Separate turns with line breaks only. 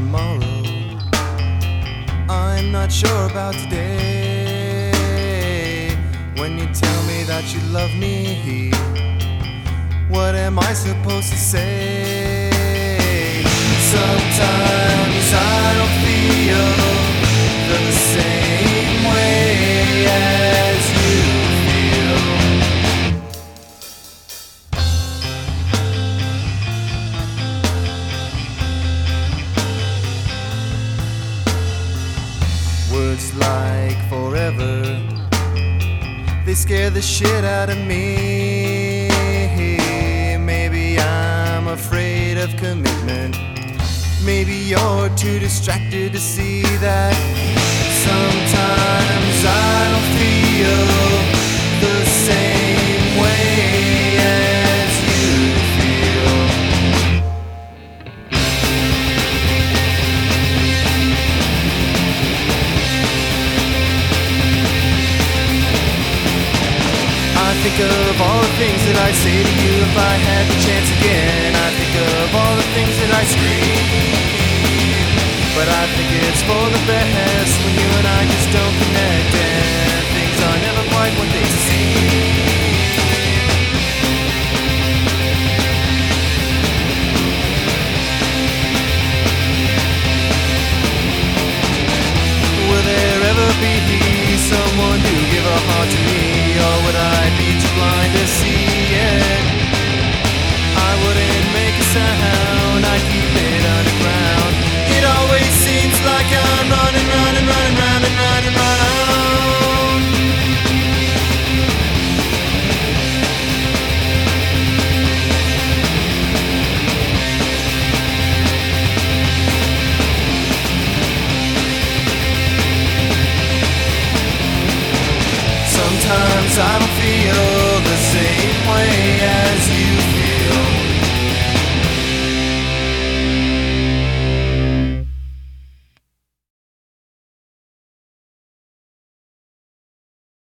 tomorrow. I'm not sure about today. When you tell me that you love me, what am I supposed to say? Words like forever, they scare the shit out of me. Maybe I'm afraid of commitment. Maybe you're too distracted to see that think of all the things that I'd say to you if I had the chance again. I think of all the things that I scream. But I think it's for the best when you and I just don't connect blind to see